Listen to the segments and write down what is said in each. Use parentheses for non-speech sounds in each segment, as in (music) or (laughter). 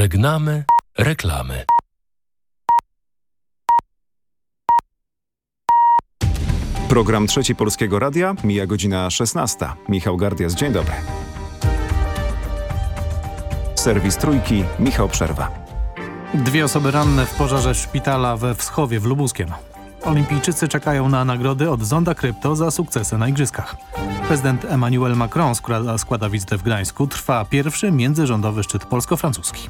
Żegnamy reklamy. Program Trzeci Polskiego Radia mija godzina 16. Michał Gardias, dzień dobry. Serwis Trójki, Michał Przerwa. Dwie osoby ranne w pożarze szpitala we Wschowie w Lubuskiem. Olimpijczycy czekają na nagrody od Zonda Krypto za sukcesy na igrzyskach. Prezydent Emmanuel Macron składa, składa wizytę w Gdańsku. Trwa pierwszy międzyrządowy szczyt polsko-francuski.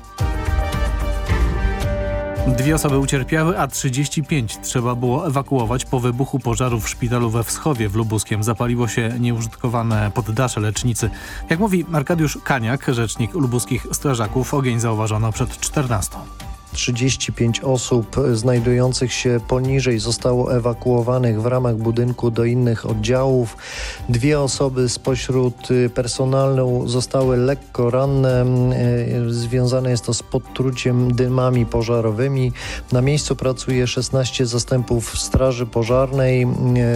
Dwie osoby ucierpiały, a 35 trzeba było ewakuować po wybuchu pożaru w szpitalu we Wschowie w Lubuskiem. Zapaliło się nieużytkowane poddasze lecznicy. Jak mówi Arkadiusz Kaniak, rzecznik lubuskich strażaków, ogień zauważono przed 14. 35 osób znajdujących się poniżej zostało ewakuowanych w ramach budynku do innych oddziałów. Dwie osoby spośród personelu zostały lekko ranne. Związane jest to z podtruciem dymami pożarowymi. Na miejscu pracuje 16 zastępów Straży Pożarnej.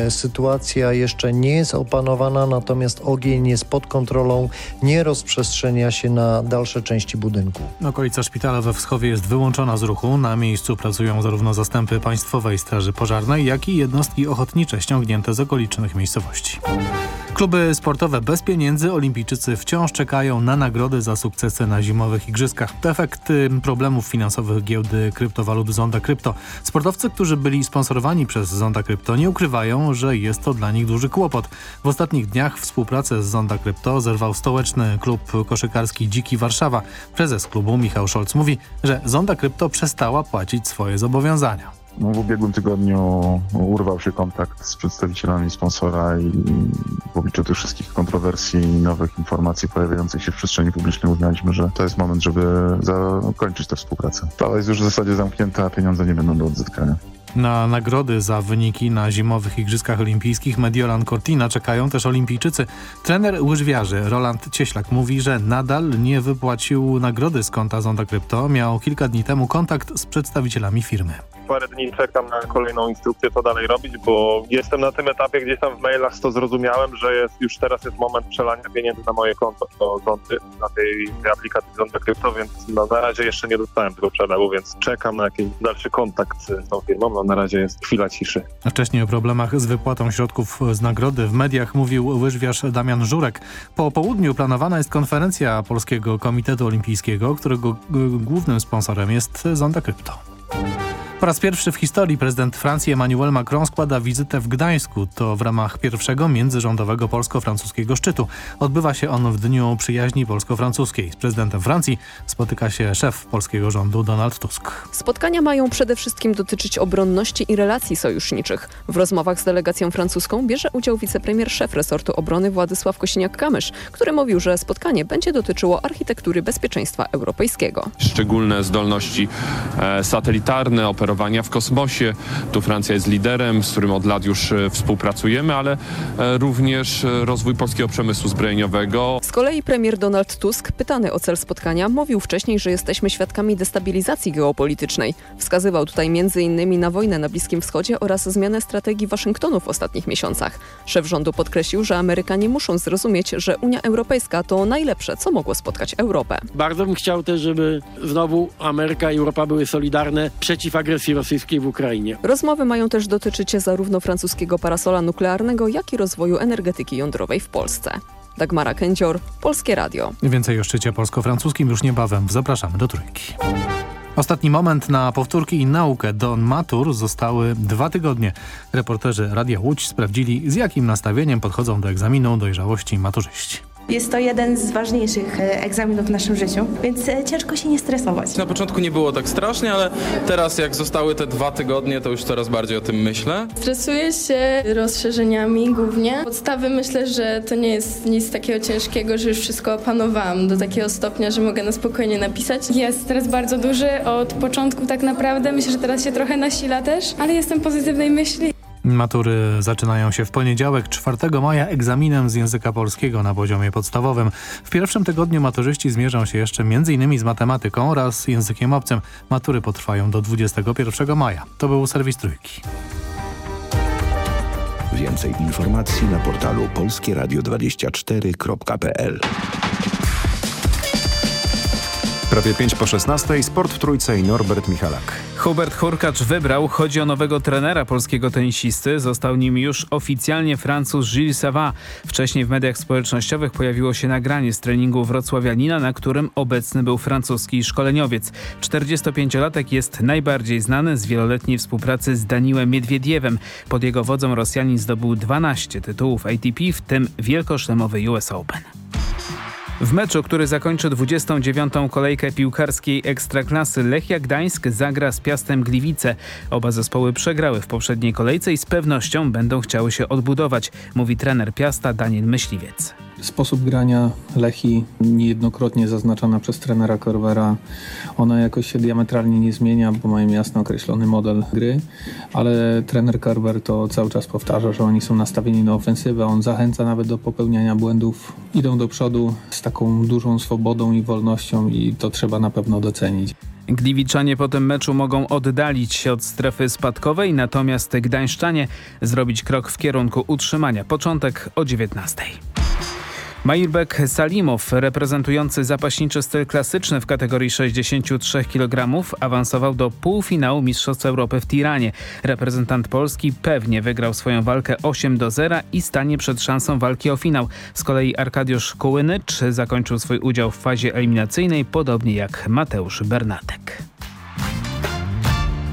Sytuacja jeszcze nie jest opanowana, natomiast ogień jest pod kontrolą, nie rozprzestrzenia się na dalsze części budynku. Okolica szpitala we Wschowie jest wyłączona z ruchu. Na miejscu pracują zarówno zastępy Państwowej Straży Pożarnej, jak i jednostki ochotnicze ściągnięte z okolicznych miejscowości. Kluby sportowe bez pieniędzy, olimpijczycy wciąż czekają na nagrody za sukcesy na zimowych igrzyskach. To efekt problemów finansowych giełdy kryptowalut Zonda Krypto. Sportowcy, którzy byli sponsorowani przez Zonda Krypto nie ukrywają, że jest to dla nich duży kłopot. W ostatnich dniach współpracę z Zonda Krypto zerwał stołeczny klub koszykarski Dziki Warszawa. Prezes klubu Michał Szolc mówi, że Zonda Krypto przestała płacić swoje zobowiązania. No, w ubiegłym tygodniu urwał się kontakt z przedstawicielami sponsora i w obliczu tych wszystkich kontrowersji i nowych informacji pojawiających się w przestrzeni publicznej uznaliśmy, że to jest moment, żeby zakończyć tę współpracę. Sprawa jest już w zasadzie zamknięta, a pieniądze nie będą do odzyskania. Na nagrody za wyniki na zimowych Igrzyskach Olimpijskich Mediolan Cortina czekają też olimpijczycy. Trener łyżwiarzy Roland Cieślak mówi, że nadal nie wypłacił nagrody z konta Zonda Krypto. Miał kilka dni temu kontakt z przedstawicielami firmy parę dni czekam na kolejną instrukcję, co dalej robić, bo jestem na tym etapie, gdzieś tam w mailach to zrozumiałem, że jest, już teraz jest moment przelania pieniędzy na moje konto do Zondy, na tej, tej aplikacji Zonda Krypto, więc no, na razie jeszcze nie dostałem tego przelewu, więc czekam na jakiś dalszy kontakt z tą firmą. No, na razie jest chwila ciszy. Wcześniej o problemach z wypłatą środków z nagrody w mediach mówił łyżwiarz Damian Żurek. Po południu planowana jest konferencja Polskiego Komitetu Olimpijskiego, którego głównym sponsorem jest Zonda Krypto. Po raz pierwszy w historii prezydent Francji Emmanuel Macron składa wizytę w Gdańsku. To w ramach pierwszego międzyrządowego polsko-francuskiego szczytu. Odbywa się on w Dniu Przyjaźni Polsko-Francuskiej. Z prezydentem Francji spotyka się szef polskiego rządu Donald Tusk. Spotkania mają przede wszystkim dotyczyć obronności i relacji sojuszniczych. W rozmowach z delegacją francuską bierze udział wicepremier szef resortu obrony Władysław Kosiniak-Kamysz, który mówił, że spotkanie będzie dotyczyło architektury bezpieczeństwa europejskiego. Szczególne zdolności e, satelitarne, operowania w kosmosie. Tu Francja jest liderem, z którym od lat już współpracujemy, ale również rozwój polskiego przemysłu zbrojeniowego. Z kolei premier Donald Tusk, pytany o cel spotkania, mówił wcześniej, że jesteśmy świadkami destabilizacji geopolitycznej. Wskazywał tutaj m.in. na wojnę na Bliskim Wschodzie oraz zmianę strategii Waszyngtonu w ostatnich miesiącach. Szef rządu podkreślił, że Amerykanie muszą zrozumieć, że Unia Europejska to najlepsze, co mogło spotkać Europę. Bardzo bym chciał też, żeby znowu Ameryka i Europa były solidarne przeciw agresji rosyjskiej w Ukrainie. Rozmowy mają też dotyczyć zarówno francuskiego parasola nuklearnego, jak i rozwoju energetyki jądrowej w Polsce. Dagmara Kędzior, Polskie Radio. Więcej o szczycie polsko-francuskim już niebawem. Zapraszamy do Trójki. Ostatni moment na powtórki i naukę do matur zostały dwa tygodnie. Reporterzy Radia Łódź sprawdzili z jakim nastawieniem podchodzą do egzaminu dojrzałości maturzyści. Jest to jeden z ważniejszych egzaminów w naszym życiu, więc ciężko się nie stresować. Na początku nie było tak strasznie, ale teraz jak zostały te dwa tygodnie, to już coraz bardziej o tym myślę. Stresuję się rozszerzeniami głównie. Podstawy myślę, że to nie jest nic takiego ciężkiego, że już wszystko opanowałam do takiego stopnia, że mogę na spokojnie napisać. Jest stres bardzo duży od początku tak naprawdę. Myślę, że teraz się trochę nasila też, ale jestem pozytywnej myśli. Matury zaczynają się w poniedziałek 4 maja egzaminem z języka polskiego na poziomie podstawowym. W pierwszym tygodniu maturzyści zmierzą się jeszcze m.in. z matematyką oraz językiem obcym. Matury potrwają do 21 maja. To był serwis Trójki. Więcej informacji na portalu polskieradio24.pl Prawie 5 po 16, sport w trójce i Norbert Michalak. Hubert Hurkacz wybrał, chodzi o nowego trenera polskiego tenisisty. Został nim już oficjalnie Francuz Gilles Savin. Wcześniej w mediach społecznościowych pojawiło się nagranie z treningu wrocławianina, na którym obecny był francuski szkoleniowiec. 45-latek jest najbardziej znany z wieloletniej współpracy z Daniłem Miedwiediewem. Pod jego wodzą Rosjanin zdobył 12 tytułów ATP, w tym wielkoszlemowy US Open. W meczu, który zakończy 29. kolejkę piłkarskiej Ekstraklasy Lechia Gdańsk zagra z Piastem Gliwice. Oba zespoły przegrały w poprzedniej kolejce i z pewnością będą chciały się odbudować, mówi trener Piasta Daniel Myśliwiec. Sposób grania Lechi niejednokrotnie zaznaczona przez trenera Korwera, ona jakoś się diametralnie nie zmienia, bo mają jasno określony model gry, ale trener Korwer to cały czas powtarza, że oni są nastawieni na ofensywę, on zachęca nawet do popełniania błędów, idą do przodu z taką dużą swobodą i wolnością i to trzeba na pewno docenić. Gliwiczanie po tym meczu mogą oddalić się od strefy spadkowej, natomiast Gdańszczanie zrobić krok w kierunku utrzymania. Początek o 19. Majirbek Salimow, reprezentujący zapaśniczy styl klasyczny w kategorii 63 kg, awansował do półfinału Mistrzostw Europy w Tiranie. Reprezentant Polski pewnie wygrał swoją walkę 8 do 0 i stanie przed szansą walki o finał. Z kolei Arkadiusz Kołynycz zakończył swój udział w fazie eliminacyjnej, podobnie jak Mateusz Bernatek.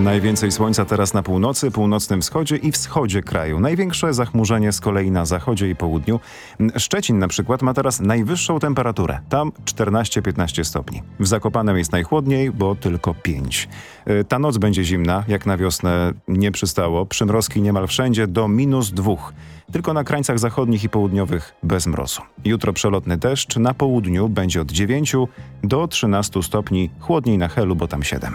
Najwięcej słońca teraz na północy, północnym wschodzie i wschodzie kraju. Największe zachmurzenie z kolei na zachodzie i południu. Szczecin na przykład ma teraz najwyższą temperaturę. Tam 14-15 stopni. W Zakopanem jest najchłodniej, bo tylko 5. Y, ta noc będzie zimna, jak na wiosnę nie przystało. Przymrozki niemal wszędzie do minus 2. Tylko na krańcach zachodnich i południowych bez mrozu. Jutro przelotny deszcz, na południu będzie od 9 do 13 stopni, chłodniej na Helu, bo tam 7.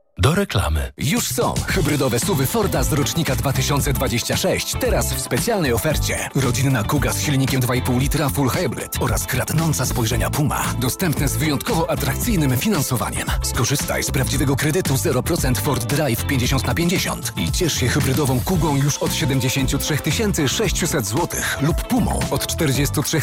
do reklamy. Już są hybrydowe suwy Forda z rocznika 2026. Teraz w specjalnej ofercie. Rodzinna Kuga z silnikiem 2,5 litra Full Hybrid oraz kradnąca spojrzenia Puma. Dostępne z wyjątkowo atrakcyjnym finansowaniem. Skorzystaj z prawdziwego kredytu 0% Ford Drive 50 na 50 i ciesz się hybrydową Kugą już od 73 600 zł lub Pumą od 43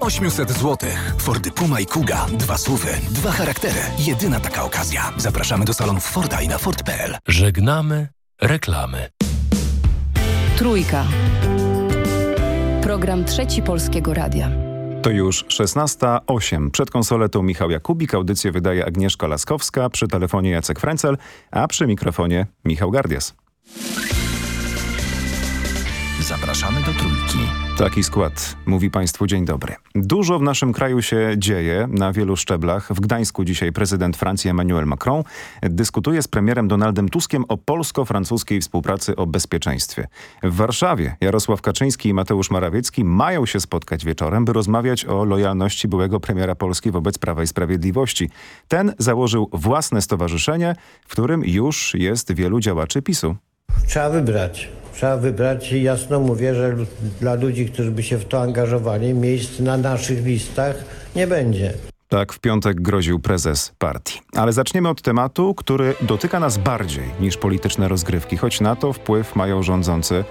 800 zł. Fordy Puma i Kuga. Dwa suwy, dwa charaktery. Jedyna taka okazja. Zapraszamy do salonów Forda i na Ford.pl. Żegnamy reklamy. Trójka. Program Trzeci Polskiego Radia. To już 16.08. Przed konsoletą Michał Jakubik, audycję wydaje Agnieszka Laskowska, przy telefonie Jacek Frencel, a przy mikrofonie Michał Gardias. Zapraszamy do Trójki. Taki skład. Mówi Państwu dzień dobry. Dużo w naszym kraju się dzieje na wielu szczeblach. W Gdańsku dzisiaj prezydent Francji Emmanuel Macron dyskutuje z premierem Donaldem Tuskiem o polsko-francuskiej współpracy o bezpieczeństwie. W Warszawie Jarosław Kaczyński i Mateusz Morawiecki mają się spotkać wieczorem, by rozmawiać o lojalności byłego premiera Polski wobec Prawa i Sprawiedliwości. Ten założył własne stowarzyszenie, w którym już jest wielu działaczy PiSu. Trzeba wybrać. Trzeba wybrać jasno mówię, że dla ludzi, którzy by się w to angażowali, miejsc na naszych listach nie będzie. Tak w piątek groził prezes partii. Ale zaczniemy od tematu, który dotyka nas bardziej niż polityczne rozgrywki, choć na to wpływ mają rządzący.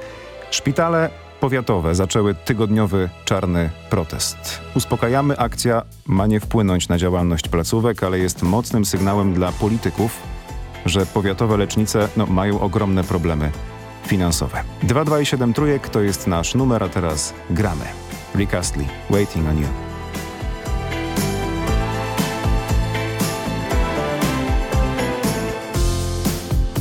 Szpitale powiatowe zaczęły tygodniowy czarny protest. Uspokajamy, akcja ma nie wpłynąć na działalność placówek, ale jest mocnym sygnałem dla polityków, że powiatowe lecznice no, mają ogromne problemy finansowe. 227 trójek to jest nasz numer, a teraz gramy. Rick Astley, Waiting on You.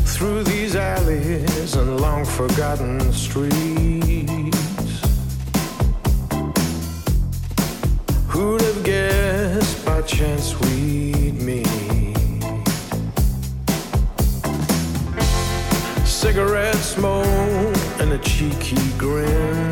Through these alleys and long forgotten streets Who'd have guessed by chance cheeky grin.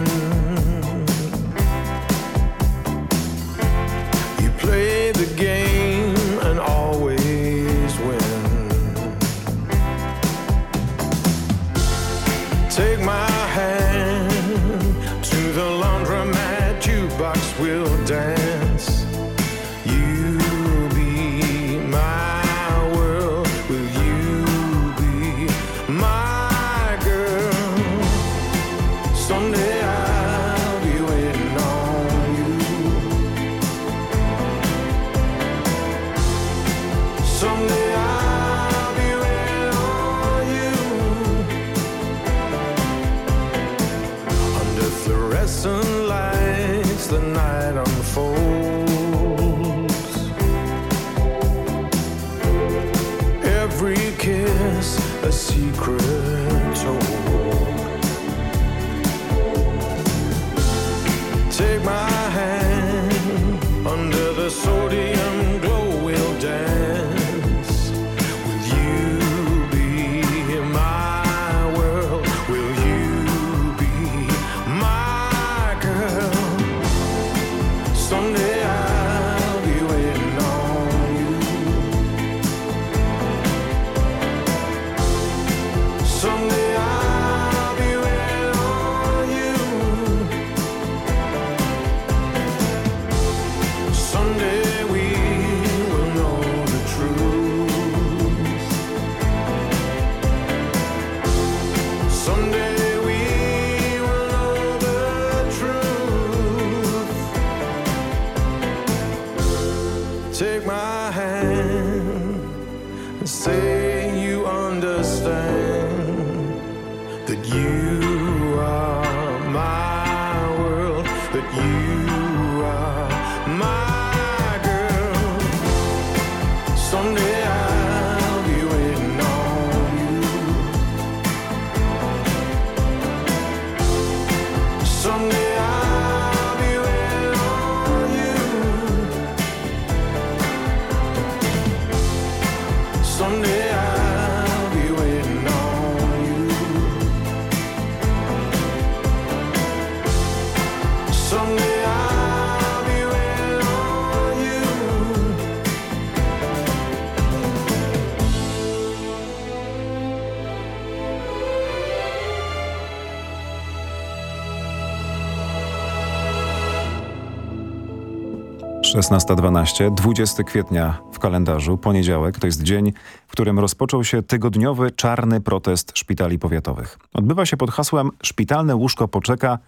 16.12, 20 kwietnia w kalendarzu, poniedziałek, to jest dzień, w którym rozpoczął się tygodniowy czarny protest szpitali powiatowych. Odbywa się pod hasłem Szpitalne łóżko poczeka,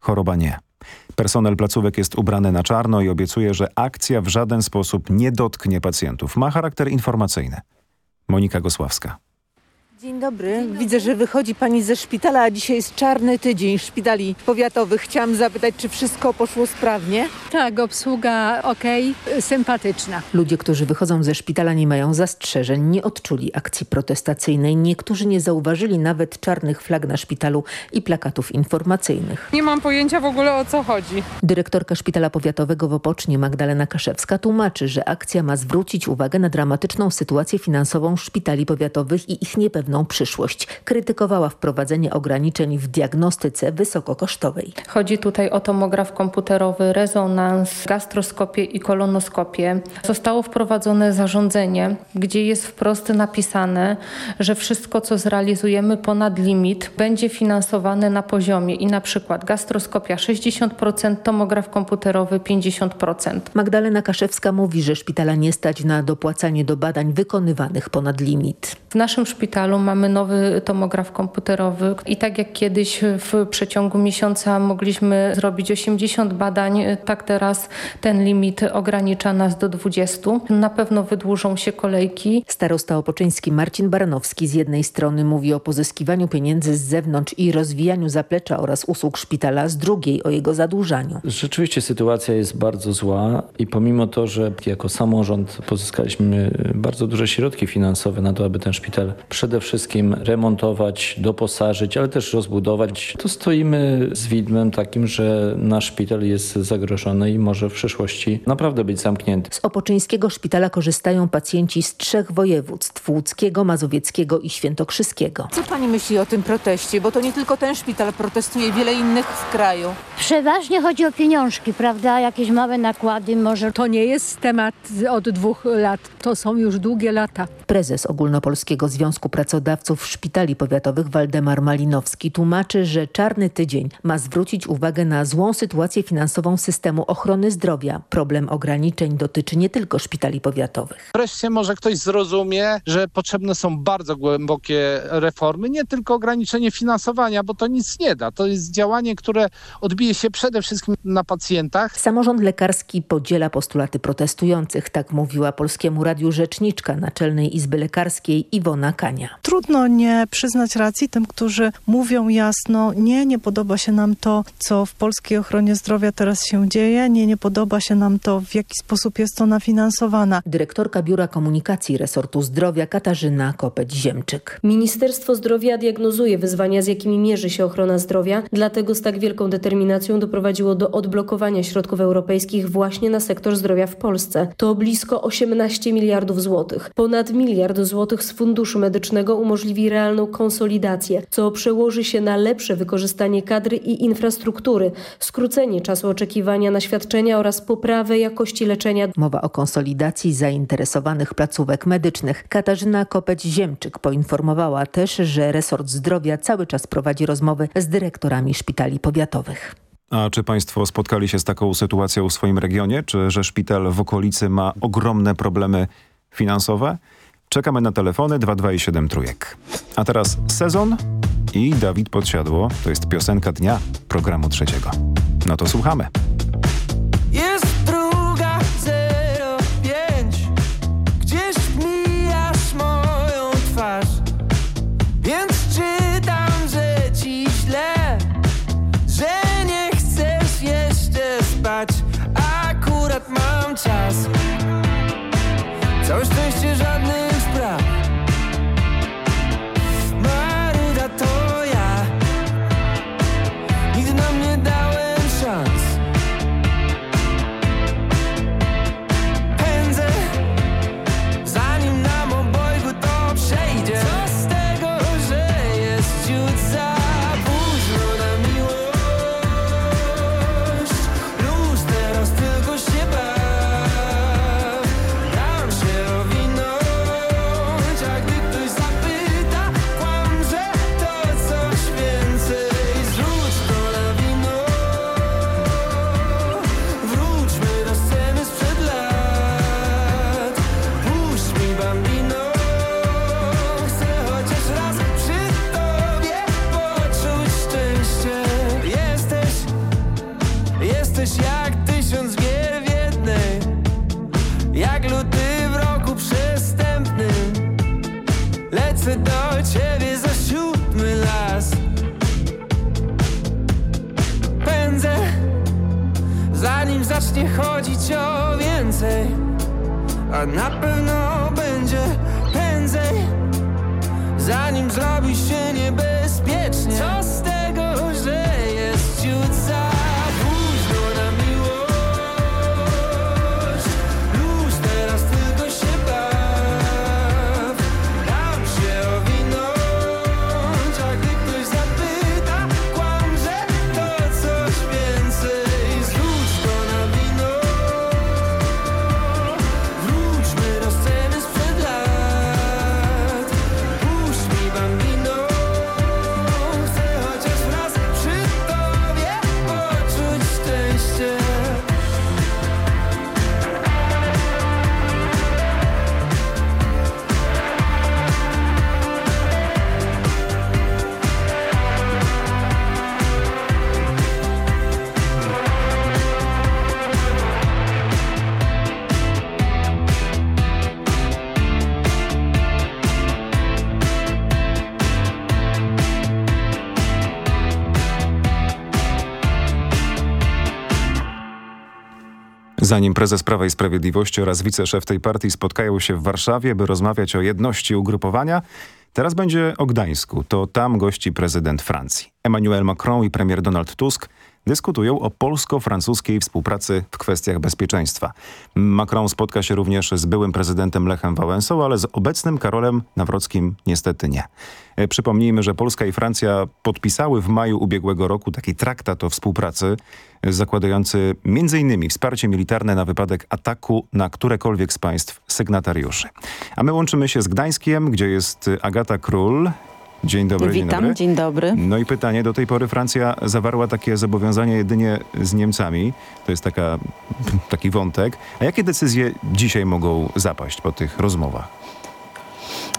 choroba nie. Personel placówek jest ubrany na czarno i obiecuje, że akcja w żaden sposób nie dotknie pacjentów. Ma charakter informacyjny. Monika Gosławska. Dzień dobry. Widzę, że wychodzi pani ze szpitala, a dzisiaj jest czarny tydzień szpitali powiatowych. Chciałam zapytać, czy wszystko poszło sprawnie? Tak, obsługa ok, sympatyczna. Ludzie, którzy wychodzą ze szpitala nie mają zastrzeżeń, nie odczuli akcji protestacyjnej. Niektórzy nie zauważyli nawet czarnych flag na szpitalu i plakatów informacyjnych. Nie mam pojęcia w ogóle o co chodzi. Dyrektorka szpitala powiatowego w Opocznie Magdalena Kaszewska tłumaczy, że akcja ma zwrócić uwagę na dramatyczną sytuację finansową szpitali powiatowych i ich niepewną przyszłość. Krytykowała wprowadzenie ograniczeń w diagnostyce wysokokosztowej. Chodzi tutaj o tomograf komputerowy, rezonans, gastroskopię i kolonoskopię. Zostało wprowadzone zarządzenie, gdzie jest wprost napisane, że wszystko co zrealizujemy ponad limit będzie finansowane na poziomie i na przykład gastroskopia 60%, tomograf komputerowy 50%. Magdalena Kaszewska mówi, że szpitala nie stać na dopłacanie do badań wykonywanych ponad limit. W naszym szpitalu mamy nowy tomograf komputerowy i tak jak kiedyś w przeciągu miesiąca mogliśmy zrobić 80 badań, tak teraz ten limit ogranicza nas do 20. Na pewno wydłużą się kolejki. Starosta opoczyński Marcin Baranowski z jednej strony mówi o pozyskiwaniu pieniędzy z zewnątrz i rozwijaniu zaplecza oraz usług szpitala, z drugiej o jego zadłużaniu. Rzeczywiście sytuacja jest bardzo zła i pomimo to, że jako samorząd pozyskaliśmy bardzo duże środki finansowe na to, aby ten szpital przede wszystkim remontować, doposażyć, ale też rozbudować, to stoimy z widmem takim, że nasz szpital jest zagrożony i może w przyszłości naprawdę być zamknięty. Z opoczyńskiego szpitala korzystają pacjenci z trzech województw, łódzkiego, mazowieckiego i świętokrzyskiego. Co pani myśli o tym proteście? Bo to nie tylko ten szpital protestuje, wiele innych w kraju. Przeważnie chodzi o pieniążki, prawda? Jakieś małe nakłady może. To nie jest temat od dwóch lat, to są już długie lata. Prezes Ogólnopolskiego Związku Pracodawców Szpitali Powiatowych Waldemar Malinowski tłumaczy, że czarny tydzień ma zwrócić uwagę na złą sytuację finansową systemu ochrony zdrowia. Problem ograniczeń dotyczy nie tylko szpitali powiatowych. Wreszcie może ktoś zrozumie, że potrzebne są bardzo głębokie reformy, nie tylko ograniczenie finansowania, bo to nic nie da. To jest działanie, które odbije się przede wszystkim na pacjentach. Samorząd lekarski podziela postulaty protestujących, tak mówiła Polskiemu Radiu rzeczniczka Naczelnej Izby Lekarskiej Iwona Kania. Trudno nie przyznać racji tym, którzy mówią jasno, nie, nie podoba się nam to, co w polskiej ochronie zdrowia teraz się dzieje, nie, nie podoba się nam to, w jaki sposób jest to nafinansowana. Dyrektorka Biura Komunikacji Resortu Zdrowia Katarzyna Kopeć-Ziemczyk. Ministerstwo Zdrowia diagnozuje wyzwania, z jakimi mierzy się ochrona zdrowia, dlatego z tak wielką determinacją doprowadziło do odblokowania środków europejskich właśnie na sektor zdrowia w Polsce. To blisko 18 miliardów złotych. Ponad miliard złotych z Funduszu Medycznego umożliwi realną konsolidację, co przełoży się na lepsze wykorzystanie kadry i infrastruktury, skrócenie czasu oczekiwania na świadczenia oraz poprawę jakości leczenia. Mowa o konsolidacji zainteresowanych placówek medycznych. Katarzyna Kopeć-Ziemczyk poinformowała też, że resort zdrowia cały czas prowadzi rozmowy z dyrektorami szpitali powiatowych. A czy państwo spotkali się z taką sytuacją w swoim regionie? Czy że szpital w okolicy ma ogromne problemy finansowe? Czekamy na telefony 227 trójek. A teraz sezon i Dawid Podsiadło. To jest piosenka dnia programu trzeciego. No to słuchamy. Jest druga 05 Gdzieś mijasz moją twarz Więc czytam, że ci źle Że nie chcesz jeszcze spać Akurat mam czas Całe szczęście żadnych Zanim prezes Prawa i Sprawiedliwości oraz wiceszef tej partii spotkają się w Warszawie, by rozmawiać o jedności ugrupowania, teraz będzie o Gdańsku. To tam gości prezydent Francji. Emmanuel Macron i premier Donald Tusk dyskutują o polsko-francuskiej współpracy w kwestiach bezpieczeństwa. Macron spotka się również z byłym prezydentem Lechem Wałęsą, ale z obecnym Karolem Nawrockim niestety nie. E, Przypomnijmy, że Polska i Francja podpisały w maju ubiegłego roku taki traktat o współpracy e, zakładający m.in. wsparcie militarne na wypadek ataku na którekolwiek z państw sygnatariuszy. A my łączymy się z Gdańskiem, gdzie jest e, Agata Król. Dzień dobry, dzień Witam, dobry. dzień dobry. No i pytanie, do tej pory Francja zawarła takie zobowiązania jedynie z Niemcami. To jest taka, (laughs) taki wątek. A jakie decyzje dzisiaj mogą zapaść po tych rozmowach?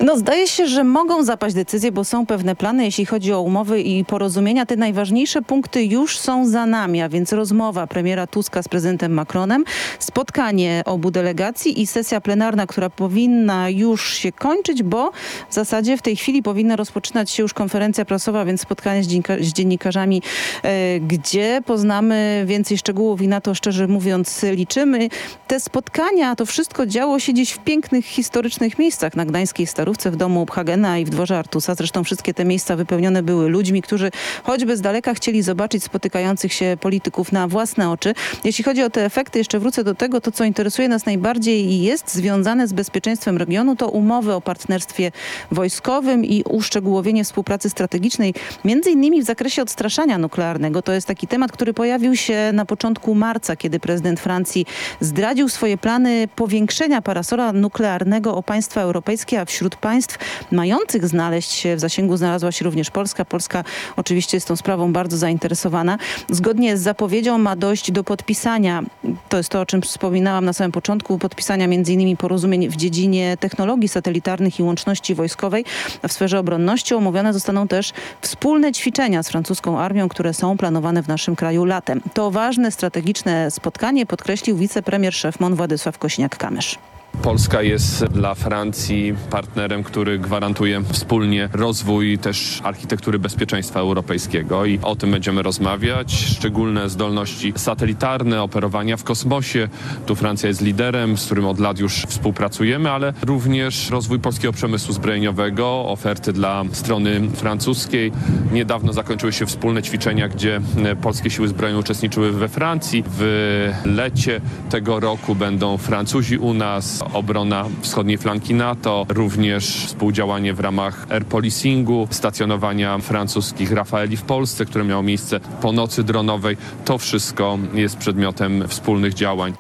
No zdaje się, że mogą zapaść decyzje, bo są pewne plany, jeśli chodzi o umowy i porozumienia. Te najważniejsze punkty już są za nami, a więc rozmowa premiera Tuska z prezydentem Macronem, spotkanie obu delegacji i sesja plenarna, która powinna już się kończyć, bo w zasadzie w tej chwili powinna rozpoczynać się już konferencja prasowa, więc spotkanie z, z dziennikarzami, e, gdzie poznamy więcej szczegółów i na to szczerze mówiąc liczymy. Te spotkania, to wszystko działo się dziś w pięknych, historycznych miejscach na Gdańskiej W domu Hagena i w dworze Artusa. Zresztą wszystkie te miejsca wypełnione były ludźmi, którzy choćby z daleka chcieli zobaczyć spotykających się polityków na własne oczy. Jeśli chodzi o te efekty, jeszcze wrócę do tego, to co interesuje nas najbardziej i jest związane z bezpieczeństwem regionu, to umowy o partnerstwie wojskowym i uszczegółowienie współpracy strategicznej, między innymi w zakresie odstraszania nuklearnego. To jest taki temat, który pojawił się na początku marca, kiedy prezydent Francji zdradził swoje plany powiększenia parasola nuklearnego o państwa europejskie, a wśród państw mających znaleźć się w zasięgu znalazła się również Polska. Polska oczywiście jest tą sprawą bardzo zainteresowana. Zgodnie z zapowiedzią ma dojść do podpisania, to jest to, o czym wspominałam na samym początku, podpisania innymi porozumień w dziedzinie technologii satelitarnych i łączności wojskowej. W sferze obronności omówione zostaną też wspólne ćwiczenia z francuską armią, które są planowane w naszym kraju latem. To ważne strategiczne spotkanie podkreślił wicepremier szef MON Władysław Kośniak-Kamysz. Polska jest dla Francji partnerem, który gwarantuje wspólnie rozwój też architektury bezpieczeństwa europejskiego i o tym będziemy rozmawiać. Szczególne zdolności satelitarne, operowania w kosmosie. Tu Francja jest liderem, z którym od lat już współpracujemy, ale również rozwój polskiego przemysłu zbrojeniowego, oferty dla strony francuskiej. Niedawno zakończyły się wspólne ćwiczenia, gdzie e, polskie siły zbrojne uczestniczyły we Francji. W lecie tego roku będą Francuzi u nas, obrona wschodniej flanki NATO, również współdziałanie w ramach air policingu, stacjonowania francuskich Rafaeli w Polsce, które miało miejsce po nocy dronowej. To wszystko jest przedmiotem wspólnych działań.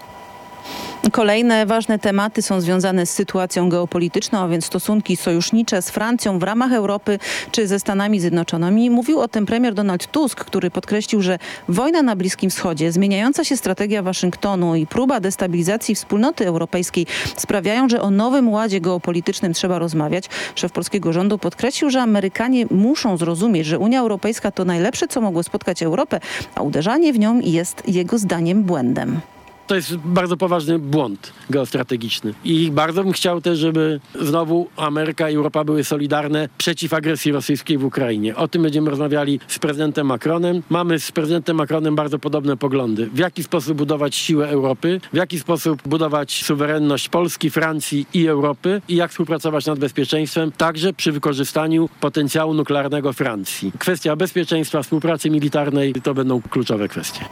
Kolejne ważne tematy są związane z sytuacją geopolityczną, a więc stosunki sojusznicze z Francją w ramach Europy czy ze Stanami Zjednoczonymi. Mówił o tym premier Donald Tusk, który podkreślił, że wojna na Bliskim Wschodzie, zmieniająca się strategia Waszyngtonu i próba destabilizacji wspólnoty europejskiej sprawiają, że o nowym ładzie geopolitycznym trzeba rozmawiać. Szef polskiego rządu podkreślił, że Amerykanie muszą zrozumieć, że Unia Europejska to najlepsze, co mogło spotkać Europę, a uderzanie w nią jest jego zdaniem błędem. To jest bardzo poważny błąd geostrategiczny. I bardzo bym chciał też, żeby znowu Ameryka i Europa były solidarne przeciw agresji rosyjskiej w Ukrainie. O tym będziemy rozmawiali z prezydentem Macronem. Mamy z prezydentem Macronem bardzo podobne poglądy. W jaki sposób budować siłę Europy, w jaki sposób budować suwerenność Polski, Francji i Europy i jak współpracować nad bezpieczeństwem, także przy wykorzystaniu potencjału nuklearnego Francji. Kwestia bezpieczeństwa, współpracy militarnej to będą kluczowe kwestie.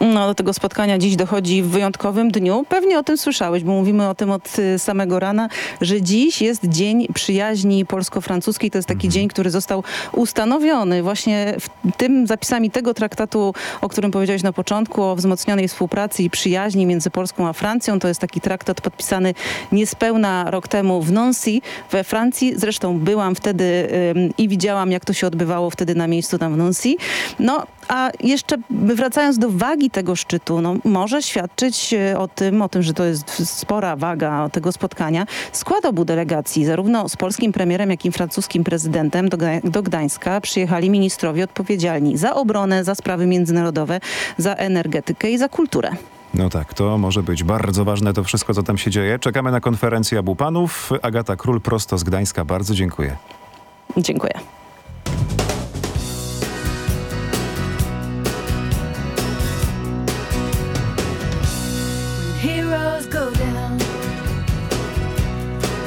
No, do tego spotkania dziś dochodzi w wyjątkowym dniu. Pewnie o tym słyszałeś, bo mówimy o tym od y, samego rana, że dziś jest Dzień Przyjaźni Polsko-Francuskiej. To jest taki dzień, który został ustanowiony właśnie w tym zapisami tego traktatu, o którym powiedziałeś na początku, o wzmocnionej współpracy i przyjaźni między Polską a Francją. To jest taki traktat podpisany niespełna rok temu w Nancy we Francji. Zresztą byłam wtedy ym, i widziałam, jak to się odbywało wtedy na miejscu tam w Nancy. No, a jeszcze wracając do wagi tego szczytu, no, może świadczyć e, o tym, o tym, że to jest spora waga tego spotkania. Skład obu delegacji, zarówno z polskim premierem, jak i francuskim prezydentem do, Gda- do Gdańska przyjechali ministrowie odpowiedzialni za obronę, za sprawy międzynarodowe, za energetykę i za kulturę. No tak, to może być bardzo ważne to wszystko, co tam się dzieje. Czekamy na konferencję Abu Panów. Agata Król prosto z Gdańska. Bardzo dziękuję. Dziękuję.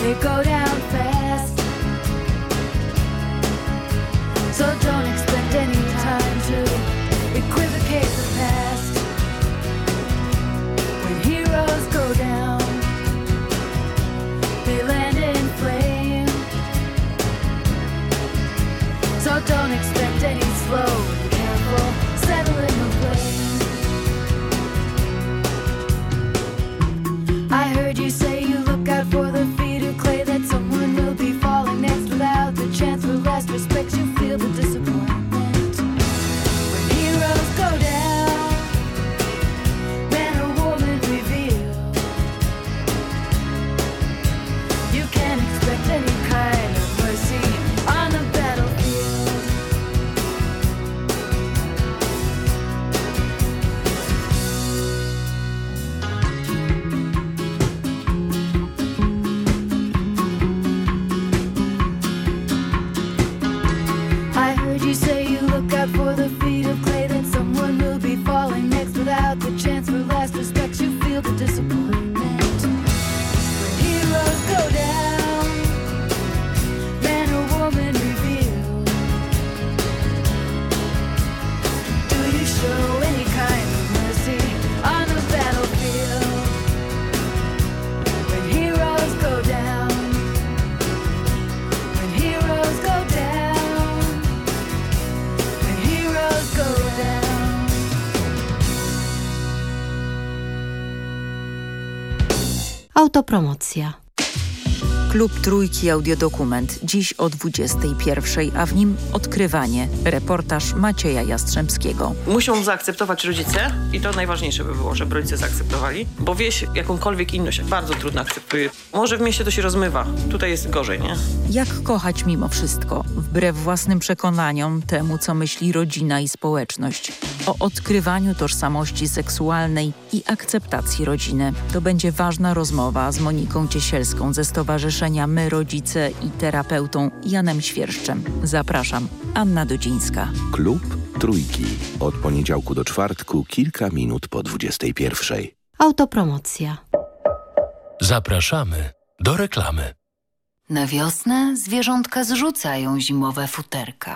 They go down fast. So don't expect any time to equivocate the past. When heroes go down, they land in flame. So don't expect any slow Autopromocja. Klub Trójki Audiodokument. Dziś o 21, a w nim odkrywanie. Reportaż Macieja Jastrzębskiego. Muszą zaakceptować rodzice i to najważniejsze by było, żeby rodzice zaakceptowali, bo wieś jakąkolwiek inność bardzo trudno akceptuje. Może w mieście to się rozmywa, tutaj jest gorzej, nie? Jak kochać mimo wszystko, wbrew własnym przekonaniom, temu co myśli rodzina i społeczność. O odkrywaniu tożsamości seksualnej i akceptacji rodziny. To będzie ważna rozmowa z Moniką Ciesielską ze Stowarzyszenia My Rodzice i terapeutą Janem Świerszczem. Zapraszam, Anna Dudzińska. Klub Trójki. Od poniedziałku do czwartku, kilka minut po 21. Autopromocja. Zapraszamy do reklamy. Na wiosnę zwierzątka zrzucają zimowe futerka.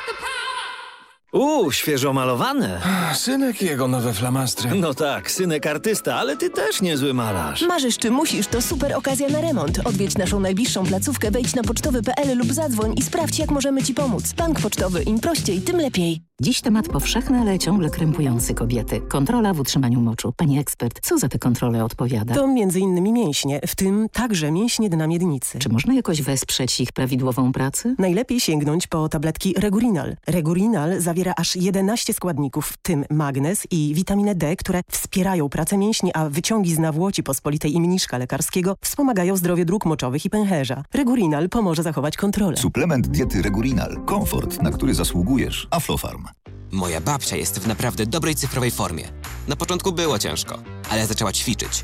Uuu, świeżo malowane. Synek i jego nowe flamastry. No tak, synek artysta, ale ty też niezły malarz. Marzysz czy musisz, to super okazja na remont. Odwiedź naszą najbliższą placówkę, wejdź na pocztowy.pl lub zadzwoń i sprawdź, jak możemy Ci pomóc. Bank pocztowy, im prościej, tym lepiej. Dziś temat powszechny, ale ciągle krępujący kobiety. Kontrola w utrzymaniu moczu. Pani ekspert, co za te kontrole odpowiada? To m.in. mięśnie, w tym także mięśnie dna miednicy. Czy można jakoś wesprzeć ich prawidłową pracę? Najlepiej sięgnąć po tabletki Regurinal. Regurinal zawiera aż 11 składników, w tym magnez i witaminę D, które wspierają pracę mięśni, a wyciągi z nawłoci pospolitej i mniszka lekarskiego wspomagają zdrowie dróg moczowych i pęcherza. Regurinal pomoże zachować kontrolę. Suplement diety Regurinal. Komfort, na który zasługujesz. Aflofarm. Moja babcia jest w naprawdę dobrej cyfrowej formie. Na początku było ciężko, ale zaczęła ćwiczyć.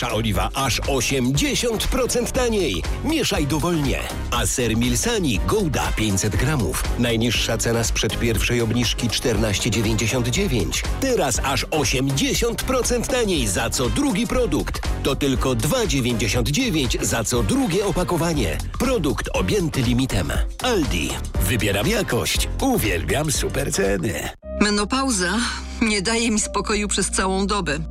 oliwa aż 80% taniej. Mieszaj dowolnie. A ser Milsani Gouda 500 gramów. Najniższa cena sprzed pierwszej obniżki 14,99. Teraz aż 80% taniej za co drugi produkt. To tylko 2,99 za co drugie opakowanie. Produkt objęty limitem. Aldi. Wybieram jakość. Uwielbiam super ceny. Menopauza nie daje mi spokoju przez całą dobę.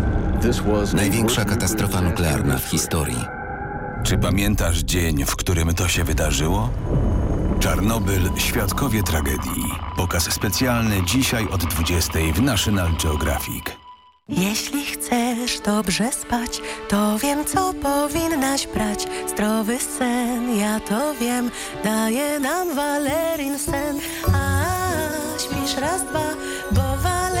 Największa katastrofa nuklearna w historii. Czy pamiętasz dzień, w którym to się wydarzyło? Czarnobyl Świadkowie Tragedii. Pokaz specjalny dzisiaj od 20 w National Geographic. Jeśli chcesz dobrze spać, to wiem, co powinnaś brać. Zdrowy sen, ja to wiem, daje nam Valerin sen. A śpisz raz, dwa, bo Valerino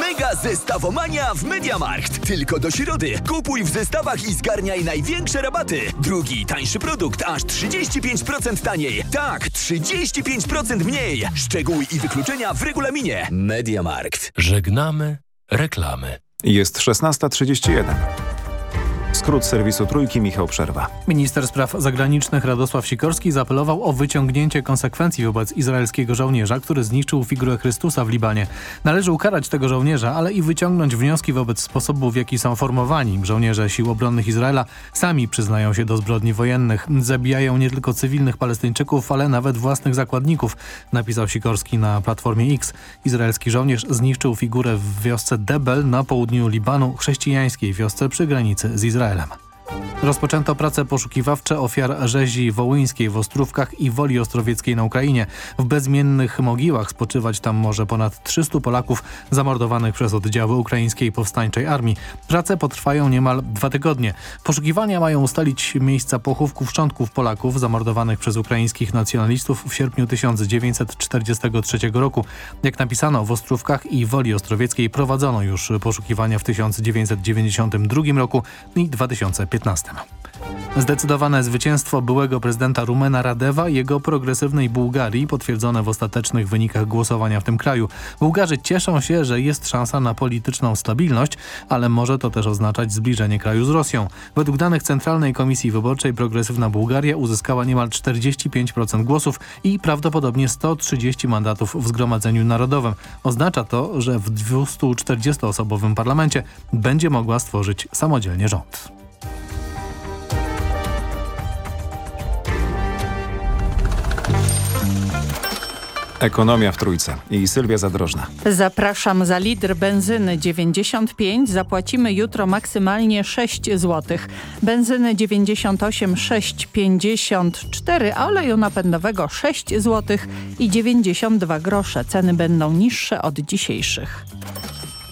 Mega zestawomania w Mediamarkt. Tylko do środy. Kupuj w zestawach i zgarniaj największe rabaty. Drugi, tańszy produkt aż 35% taniej. Tak, 35% mniej. Szczegóły i wykluczenia w regulaminie. Mediamarkt. Żegnamy reklamy. Jest 16.31. Skrót serwisu Trójki Michał Przerwa. Minister Spraw Zagranicznych Radosław Sikorski zaapelował o wyciągnięcie konsekwencji wobec izraelskiego żołnierza, który zniszczył figurę Chrystusa w Libanie. Należy ukarać tego żołnierza, ale i wyciągnąć wnioski wobec sposobów, w jaki są formowani. Żołnierze sił obronnych Izraela sami przyznają się do zbrodni wojennych. Zabijają nie tylko cywilnych Palestyńczyków, ale nawet własnych zakładników, napisał Sikorski na Platformie X. Izraelski żołnierz zniszczył figurę w wiosce Debel na południu Libanu, chrześcijańskiej wiosce przy granicy z Izraelem. Izraelem. Rozpoczęto prace poszukiwawcze ofiar rzezi wołyńskiej w Ostrówkach i Woli Ostrowieckiej na Ukrainie. W bezmiennych mogiłach spoczywać tam może ponad 300 Polaków zamordowanych przez oddziały ukraińskiej powstańczej armii. Prace potrwają niemal dwa tygodnie. Poszukiwania mają ustalić miejsca pochówków szczątków Polaków zamordowanych przez ukraińskich nacjonalistów w sierpniu 1943 roku. Jak napisano w Ostrówkach i Woli Ostrowieckiej prowadzono już poszukiwania w 1992 roku i 2015. Zdecydowane zwycięstwo byłego prezydenta Rumena Radewa i jego progresywnej Bułgarii potwierdzone w ostatecznych wynikach głosowania w tym kraju. Bułgarzy cieszą się, że jest szansa na polityczną stabilność, ale może to też oznaczać zbliżenie kraju z Rosją. Według danych Centralnej Komisji Wyborczej progresywna Bułgaria uzyskała niemal 45% głosów i prawdopodobnie 130 mandatów w Zgromadzeniu Narodowym. Oznacza to, że w 240-osobowym parlamencie będzie mogła stworzyć samodzielnie rząd. Ekonomia w Trójce i Sylwia Zadrożna. Zapraszam za litr benzyny 95. Zapłacimy jutro maksymalnie 6 zł. Benzyny 98 6,54, a oleju napędowego 6 zł i 92 grosze. Ceny będą niższe od dzisiejszych.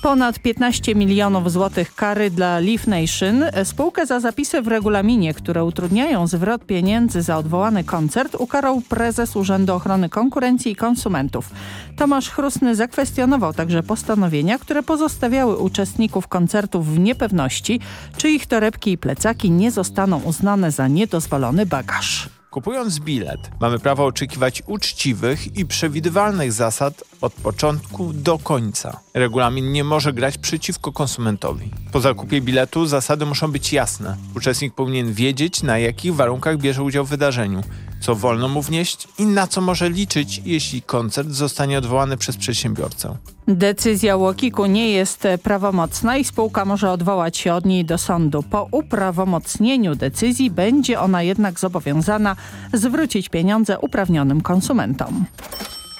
Ponad 15 milionów złotych kary dla Leaf Nation. Spółkę za zapisy w regulaminie, które utrudniają zwrot pieniędzy za odwołany koncert ukarał prezes Urzędu Ochrony Konkurencji i Konsumentów. Tomasz Chrusny zakwestionował także postanowienia, które pozostawiały uczestników koncertów w niepewności, czy ich torebki i plecaki nie zostaną uznane za niedozwolony bagaż. Kupując bilet, mamy prawo oczekiwać uczciwych i przewidywalnych zasad od początku do końca. Regulamin nie może grać przeciwko konsumentowi. Po zakupie biletu zasady muszą być jasne. Uczestnik powinien wiedzieć, na jakich warunkach bierze udział w wydarzeniu, co wolno mu wnieść i na co może liczyć, jeśli koncert zostanie odwołany przez przedsiębiorcę. Decyzja Łokiku nie jest prawomocna i spółka może odwołać się od niej do sądu. Po uprawomocnieniu decyzji będzie ona jednak zobowiązana zwrócić pieniądze uprawnionym konsumentom.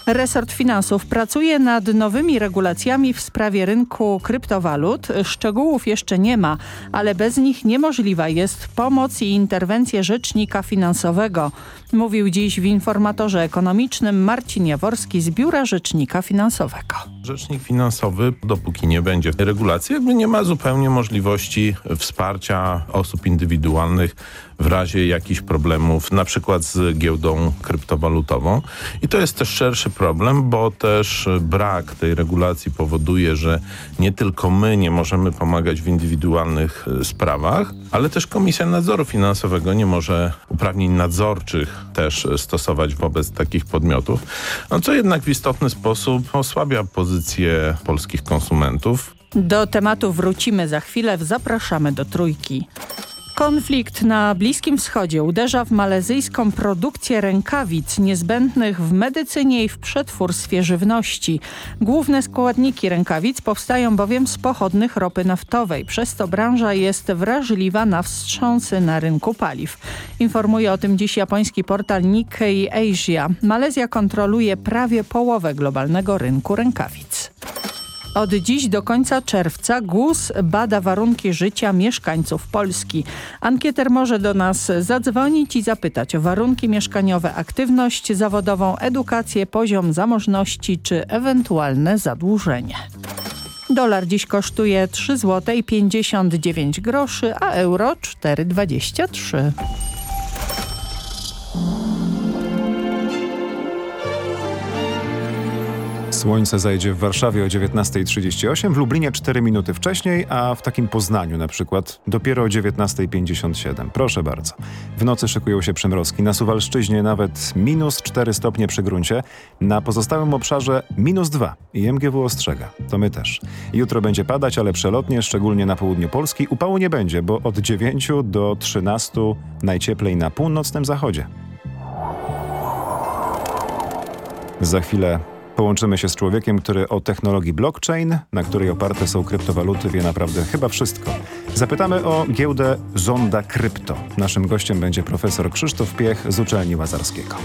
Resort Finansów pracuje nad nowymi regulacjami w sprawie rynku kryptowalut. Szczegółów jeszcze nie ma, ale bez nich niemożliwa jest pomoc i interwencje rzecznika finansowego. Mówił dziś w informatorze ekonomicznym Marcin Jaworski z Biura Rzecznika Finansowego. Rzecznik finansowy, dopóki nie będzie regulacji, jakby nie ma zupełnie możliwości wsparcia osób indywidualnych w razie jakichś problemów, na przykład z giełdą kryptowalutową. I to jest też szerszy problem, bo też brak tej regulacji powoduje, że nie tylko my nie możemy pomagać w indywidualnych e, sprawach, ale też Komisja Nadzoru Finansowego nie może uprawnień nadzorczych też stosować wobec takich podmiotów, no co jednak w istotny sposób osłabia pozycję polskich konsumentów. Do tematu wrócimy za chwilę. Zapraszamy do Trójki. Konflikt na Bliskim Wschodzie uderza w malezyjską produkcję rękawic niezbędnych w medycynie i w przetwórstwie żywności. Główne składniki rękawic powstają bowiem z pochodnych ropy naftowej. Przez to branża jest wrażliwa na wstrząsy na rynku paliw. Informuje o tym dziś japoński portal Nikkei Asia. Malezja kontroluje prawie połowę globalnego rynku rękawic. Od dziś do końca czerwca GUS bada warunki życia mieszkańców Polski. Ankieter może do nas zadzwonić i zapytać o warunki mieszkaniowe, aktywność zawodową, edukację, poziom zamożności czy ewentualne zadłużenie. Dolar dziś kosztuje 3 zł 59 groszy, a euro 4,23. Słońce zajdzie w Warszawie o 19.38, w Lublinie 4 minuty wcześniej, a w takim Poznaniu na przykład dopiero o 19.57. Proszę bardzo. W nocy szykują się przymrozki. Na Suwalszczyźnie nawet minus 4 stopnie przy gruncie. Na pozostałym obszarze minus 2 i MGW ostrzega. To my też. Jutro będzie padać, ale przelotnie, szczególnie na południu Polski. Upału nie będzie, bo od 9 do 13 najcieplej na północnym zachodzie. Za chwilę Połączymy się z człowiekiem, który o technologii blockchain, na której oparte są kryptowaluty, wie naprawdę chyba wszystko. Zapytamy o giełdę Zonda Krypto. Naszym gościem będzie profesor Krzysztof Piech z Uczelni Łazarskiego.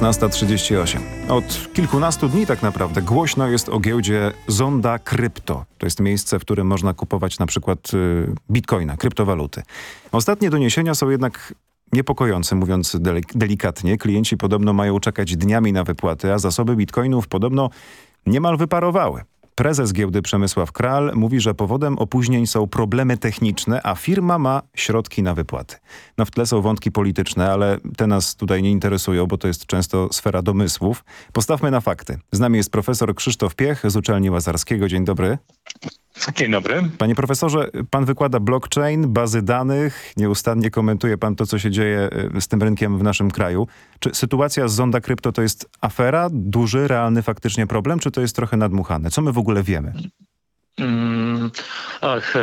Szesnasta trzydzieści Od kilkunastu dni tak naprawdę głośno jest o giełdzie Zonda Krypto. To jest miejsce, w którym można kupować na przykład y, bitcoina, kryptowaluty. Ostatnie doniesienia są jednak niepokojące, mówiąc delikatnie. Klienci podobno mają czekać dniami na wypłaty, a zasoby bitcoinów podobno niemal wyparowały. Prezes giełdy Przemysław Kral mówi, że powodem opóźnień są problemy techniczne, a firma ma środki na wypłaty. No w tle są wątki polityczne, ale te nas tutaj nie interesują, bo to jest często sfera domysłów. Postawmy na fakty. Z nami jest profesor Krzysztof Piech z Uczelni Łazarskiego. Dzień dobry. Dzień dobry. Panie profesorze, pan wykłada blockchain, bazy danych, nieustannie komentuje pan to, co się dzieje e, z tym rynkiem w naszym kraju. Czy sytuacja z Zonda Krypto to jest afera, duży, realny faktycznie problem, czy to jest trochę nadmuchane? Co my w ogóle wiemy? Ach, e,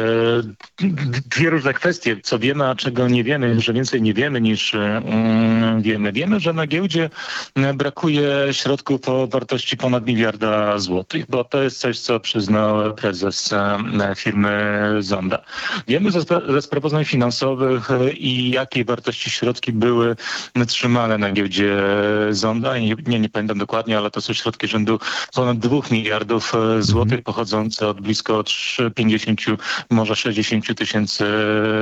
dwie różne kwestie. Co wiemy, a czego nie wiemy, że więcej nie wiemy niż mm, wiemy. Wiemy, że na giełdzie brakuje środków o wartości ponad miliarda złotych, bo to jest coś, co przyznał prezes e, firmy Zonda. Wiemy ze, ze sprawozdań finansowych i jakiej wartości środki były trzymane na giełdzie Zonda. Nie, nie, nie pamiętam dokładnie, ale to są środki rzędu ponad dwóch miliardów e, złotych pochodzące od blisko blisko 50, może 60 tysięcy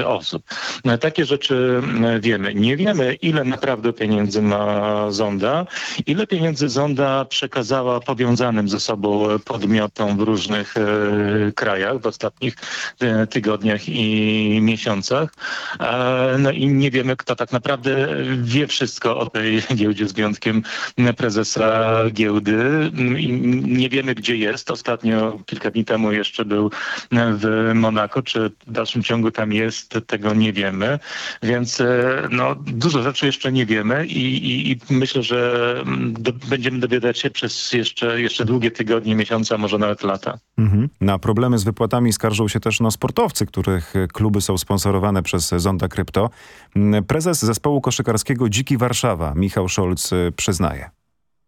osób. Takie rzeczy wiemy. Nie wiemy, ile naprawdę pieniędzy ma Zonda, ile pieniędzy Zonda przekazała powiązanym ze sobą podmiotom w różnych e, krajach w ostatnich e, tygodniach i miesiącach. E, no i nie wiemy, kto tak naprawdę wie wszystko o tej giełdzie z wyjątkiem prezesa giełdy. Nie wiemy, gdzie jest. Ostatnio, kilka dni temu jeszcze był w Monako, czy w dalszym ciągu tam jest, tego nie wiemy. Więc e, no, dużo rzeczy jeszcze nie wiemy i, i, i myślę, że mm, do, będziemy dowiadać się przez jeszcze, jeszcze długie tygodnie, miesiące, a może nawet lata. Mhm. Na problemy z wypłatami skarżą się też no, sportowcy, których kluby są sponsorowane przez Zonda Krypto. Mm, prezes zespołu koszykarskiego Dziki Warszawa, Michał Szolc, przyznaje.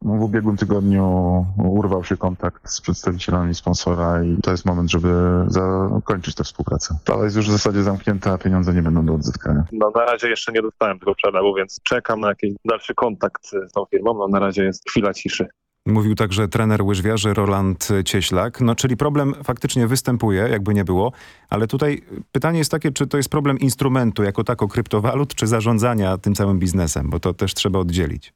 W ubiegłym tygodniu urwał się kontakt z przedstawicielami sponsora i to jest moment, żeby zakończyć tę współpracę. Ta jest już w zasadzie zamknięta, a pieniądze nie będą do odzyskania. No na razie jeszcze nie dostałem tego przelewu, więc czekam na jakiś dalszy kontakt z tą firmą. No na razie jest chwila ciszy. Mówił także trener łyżwiarzy Roland Cieślak. No, czyli problem faktycznie występuje, jakby nie było, ale tutaj pytanie jest takie, czy to jest problem instrumentu jako tako kryptowalut, czy zarządzania tym całym biznesem, bo to też trzeba oddzielić.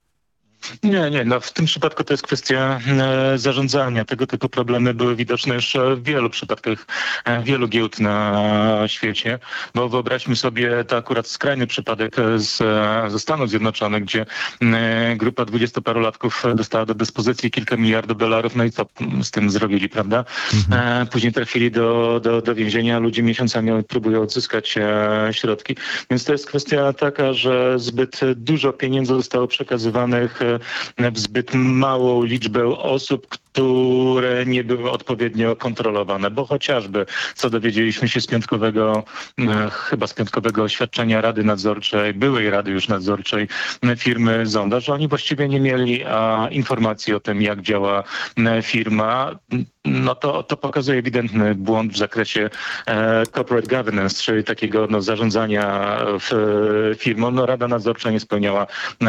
Nie, nie. No w tym przypadku to jest kwestia e, zarządzania. Tego typu problemy były widoczne już w wielu przypadkach, e, wielu giełd na świecie. Bo wyobraźmy sobie to akurat skrajny przypadek z, ze Stanów Zjednoczonych, gdzie e, grupa dwudziestoparolatków dostała do dyspozycji kilka miliardów dolarów. No i co z tym zrobili, prawda? Mhm. Później trafili do, do, do więzienia. Ludzie miesiącami próbują odzyskać środki. Więc to jest kwestia taka, że zbyt dużo pieniędzy zostało przekazywanych zbyt małą liczbę osób, które nie były odpowiednio kontrolowane, bo chociażby, co dowiedzieliśmy się z piątkowego, e, chyba z piątkowego oświadczenia Rady Nadzorczej, byłej Rady już Nadzorczej e, firmy Zonda, że oni właściwie nie mieli a, informacji o tym, jak działa e, firma, no to, to pokazuje ewidentny błąd w zakresie e, corporate governance, czyli takiego no, zarządzania w, firmą. No, Rada Nadzorcza nie spełniała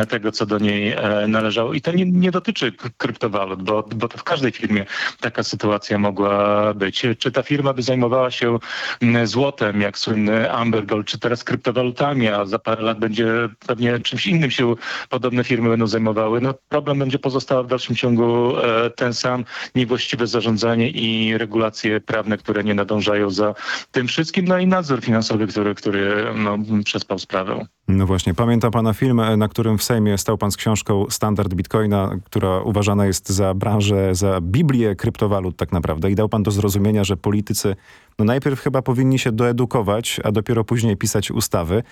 tego, co do niej e, należało. I to nie, nie dotyczy kryptowalut, bo, bo to w każdej firmie taka sytuacja mogła być. Czy ta firma by zajmowała się mm, złotem, jak słynny Amber Gold, czy teraz kryptowalutami, a za parę lat będzie pewnie czymś innym się podobne firmy będą zajmowały, no problem będzie pozostał w dalszym ciągu e, ten sam, niewłaściwe zarządzanie i regulacje prawne, które nie nadążają za tym wszystkim, no i nadzór finansowy, który, który no, przespał sprawę. No właśnie, pamięta pana film, na którym w Sejmie stał pan z książką Standard Bitcoina, która uważana jest za branżę, za Biblię kryptowalut tak naprawdę i dał pan do zrozumienia, że politycy no najpierw chyba powinni się doedukować, a dopiero później pisać ustawy.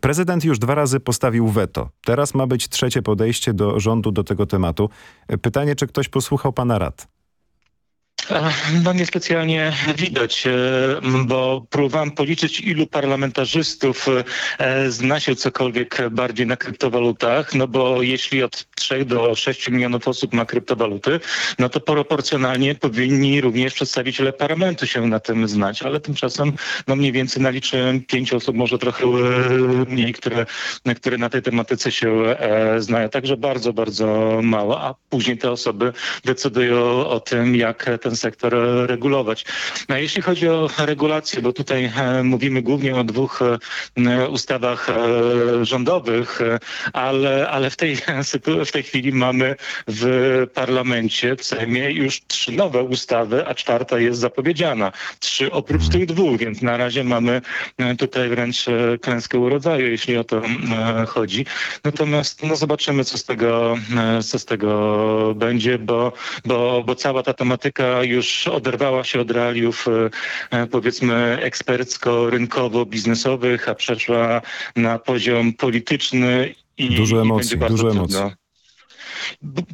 Prezydent już dwa razy postawił weto. Teraz ma być trzecie podejście do rządu do tego tematu. Pytanie, czy ktoś posłuchał pana rad? No niespecjalnie widać, e, bo próbowałem policzyć, ilu parlamentarzystów e, zna się cokolwiek bardziej na kryptowalutach, no bo jeśli od 3 do 6 milionów osób ma kryptowaluty, no to proporcjonalnie powinni również przedstawiciele parlamentu się na tym znać, ale tymczasem no mniej więcej naliczyłem 5 osób, może trochę e, mniej, które, które na tej tematyce się znają. Także bardzo, bardzo mało, a później te osoby decydują o tym, jak ten sektor regulować. No, jeśli chodzi o regulacje, bo tutaj e, mówimy głównie o dwóch e, ustawach e, rządowych, ale, ale w, tej, w tej chwili mamy w parlamencie, w Sejmie już trzy nowe ustawy, a czwarta jest zapowiedziana. Trzy oprócz tych dwóch, więc na razie mamy tutaj wręcz klęskę urodzaju, jeśli o to chodzi. Natomiast no zobaczymy, co z tego, co z tego będzie, bo, bo, bo cała ta tematyka już oderwała się od realiów e, powiedzmy ekspercko-rynkowo-biznesowych, a przeszła na poziom polityczny i, dużo emocji, i dużo emocji.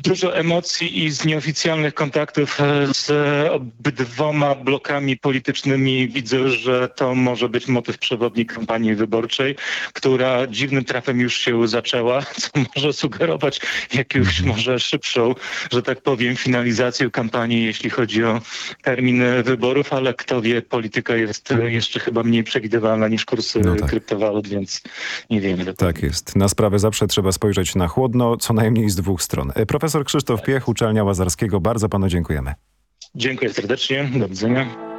Dużo emocji i z nieoficjalnych kontaktów e, z obydwoma blokami politycznymi widzę, że to może być motyw przewodni kampanii wyborczej, która dziwnym trafem już się zaczęła, (laughs) co może sugerować jakąś mhm. może szybszą, że tak powiem, finalizację kampanii, jeśli chodzi o terminy wyborów, ale kto wie, polityka jest jeszcze chyba mniej przewidywalna niż kursy no tak. kryptowalut, więc nie wiemy. Tak jest. Na sprawę zawsze trzeba spojrzeć na chłodno, co najmniej z dwóch stron. E, profesor Krzysztof Piech, Uczelnia Łazarskiego. Bardzo panu dziękujemy. Dziękuję serdecznie. Do widzenia.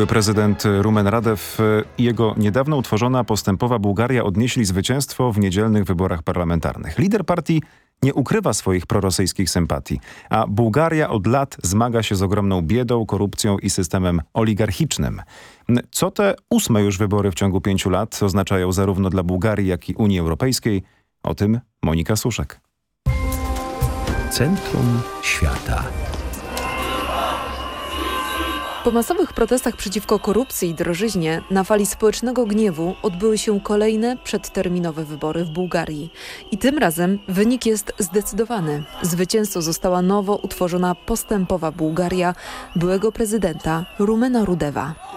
Były prezydent Rumen Radew i jego niedawno utworzona postępowa Bułgaria odnieśli zwycięstwo w niedzielnych wyborach parlamentarnych. Lider partii nie ukrywa swoich prorosyjskich sympatii, a Bułgaria od lat zmaga się z ogromną biedą, korupcją i systemem oligarchicznym. Co te ósme już wybory w ciągu pięciu lat oznaczają zarówno dla Bułgarii, jak i Unii Europejskiej? O tym Monika Suszek. Centrum świata. Po masowych protestach przeciwko korupcji i drożyźnie na fali społecznego gniewu odbyły się kolejne przedterminowe wybory w Bułgarii. I tym razem wynik jest zdecydowany. Zwycięzcą została nowo utworzona postępowa Bułgaria byłego prezydenta Rumena Rudewa.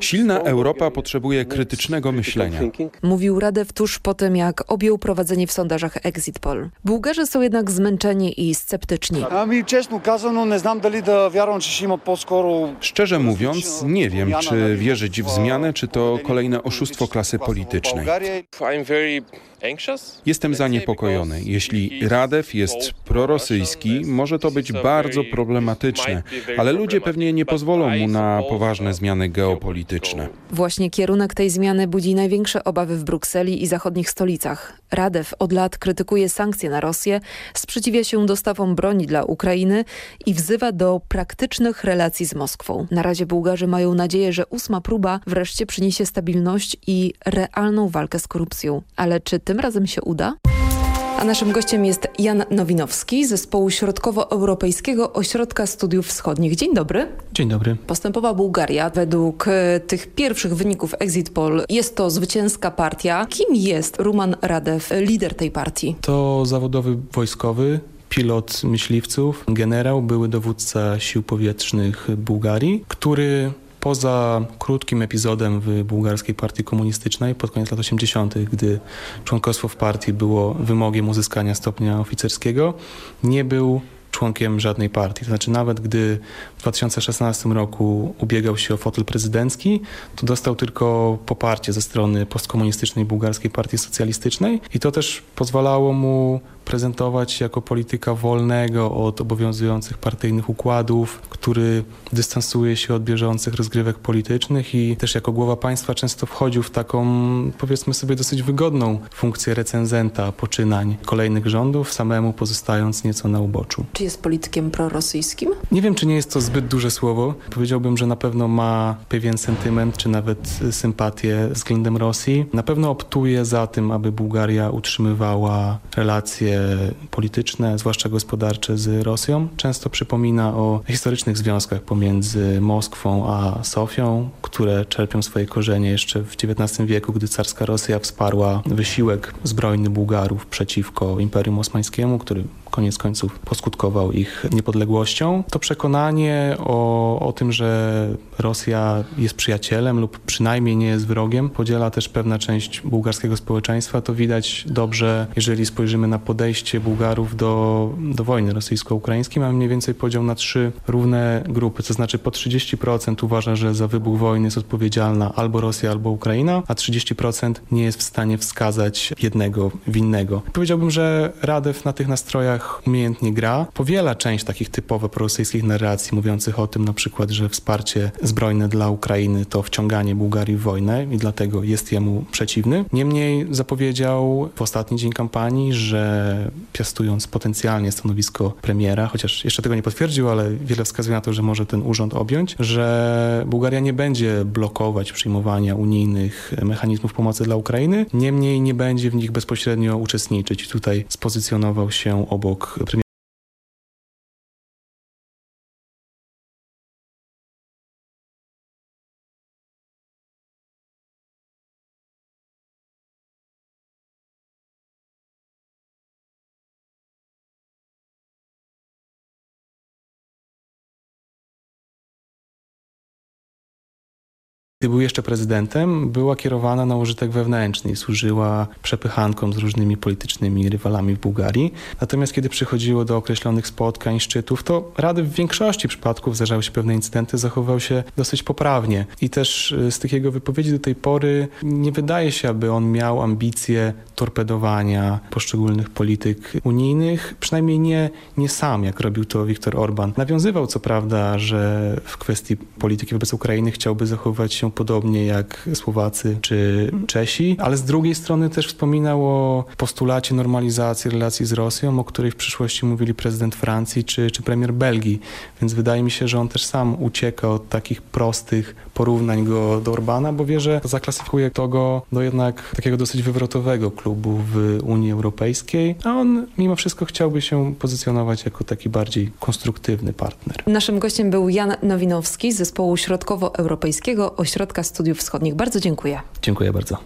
Silna Europa potrzebuje krytycznego myślenia. Mówił Radew tuż po tym, jak objął prowadzenie w sondażach Exit Poll. Bułgarzy są jednak zmęczeni i sceptyczni. Szczerze mówiąc, nie wiem, czy wierzyć w zmianę, czy to kolejne oszustwo klasy politycznej. Jestem zaniepokojony. Jeśli Radew jest prorosyjski, może to być bardzo problematyczne, ale ludzie pewnie nie pozwolą mu na poważne zmiany geopolityczne. Właśnie kierunek tej zmiany budzi największe obawy w Brukseli i zachodnich stolicach. Radew od lat krytykuje sankcje na Rosję, sprzeciwia się dostawom broni dla Ukrainy i wzywa do praktycznych relacji z Moskwą. Na razie Bułgarzy mają nadzieję, że ósma próba wreszcie przyniesie stabilność i realną walkę z korupcją. Ale czy tym razem się uda? A naszym gościem jest Jan Nowinowski z zespołu Środkowoeuropejskiego Ośrodka Studiów Wschodnich. Dzień dobry. Dzień dobry. Postępowa Bułgaria według e, tych pierwszych wyników Exit Poll jest to zwycięska partia. Kim jest Ruman Radew, lider tej partii? To zawodowy wojskowy, pilot myśliwców, generał, były dowódca sił powietrznych Bułgarii, który poza krótkim epizodem w bułgarskiej partii komunistycznej pod koniec lat 80., gdy członkostwo w partii było wymogiem uzyskania stopnia oficerskiego, nie był członkiem żadnej partii. To znaczy nawet gdy w 2016 roku ubiegał się o fotel prezydencki, to dostał tylko poparcie ze strony postkomunistycznej bułgarskiej partii socjalistycznej i to też pozwalało mu prezentować jako polityka wolnego od obowiązujących partyjnych układów, który dystansuje się od bieżących rozgrywek politycznych i też jako głowa państwa często wchodził w taką, powiedzmy sobie, dosyć wygodną funkcję recenzenta poczynań kolejnych rządów, samemu pozostając nieco na uboczu. Czy jest politykiem prorosyjskim? Nie wiem, czy nie jest to zbyt duże słowo. Powiedziałbym, że na pewno ma pewien sentyment, czy nawet sympatię względem Rosji. Na pewno optuje za tym, aby Bułgaria utrzymywała relacje polityczne, zwłaszcza gospodarcze z Rosją. Często przypomina o historycznych związkach pomiędzy Moskwą a Sofią, które czerpią swoje korzenie jeszcze w XIX wieku, gdy carska Rosja wsparła wysiłek zbrojny Bułgarów przeciwko Imperium Osmańskiemu, który koniec końców poskutkował ich niepodległością. To przekonanie o, o tym, że Rosja jest przyjacielem lub przynajmniej nie jest wrogiem, podziela też pewna część bułgarskiego społeczeństwa. To widać dobrze, jeżeli spojrzymy na podejście Bułgarów do, do wojny rosyjsko-ukraińskiej. Mamy mniej więcej podział na trzy równe grupy, to znaczy po 30% uważa, że za wybuch wojny jest odpowiedzialna albo Rosja, albo Ukraina, a 30% nie jest w stanie wskazać jednego winnego. Powiedziałbym, że Radew na tych nastrojach umiejętnie gra. Powiela część takich typowo prorosyjskich narracji, mówiących o tym na przykład, że wsparcie zbrojne dla Ukrainy to wciąganie Bułgarii w wojnę i dlatego jest jemu przeciwny. Niemniej zapowiedział w ostatni dzień kampanii, że piastując potencjalnie stanowisko premiera, chociaż jeszcze tego nie potwierdził, ale wiele wskazuje na to, że może ten urząd objąć, że Bułgaria nie będzie blokować przyjmowania unijnych mechanizmów pomocy dla Ukrainy, niemniej nie będzie w nich bezpośrednio uczestniczyć. Tutaj spozycjonował się obok premiera gdy był jeszcze prezydentem, była kierowana na użytek wewnętrzny i służyła przepychankom z różnymi politycznymi rywalami w Bułgarii. Natomiast kiedy przychodziło do określonych spotkań, szczytów, to Rady w większości przypadków zdarzały się pewne incydenty, zachowywał się dosyć poprawnie. I też y, z tych jego wypowiedzi do tej pory nie wydaje się, aby on miał ambicje torpedowania poszczególnych polityk unijnych, przynajmniej nie, nie sam, jak robił to Viktor Orban. Nawiązywał co prawda, że w kwestii polityki wobec Ukrainy chciałby zachowywać się podobnie jak Słowacy czy Czesi, ale z drugiej strony też wspominał o postulacie normalizacji relacji z Rosją, o której w przyszłości mówili prezydent Francji czy, czy premier Belgii. Więc wydaje mi się, że on też sam ucieka od takich prostych porównań go do Orbana, bo wie, że zaklasyfikuje to go do jednak takiego dosyć wywrotowego klubu w Unii Europejskiej, a on mimo wszystko chciałby się pozycjonować jako taki bardziej konstruktywny partner. Naszym gościem był Jan Nowinowski z zespołu Środkowoeuropejskiego Ośrodka Studiów Wschodnich. Bardzo dziękuję. Dziękuję bardzo.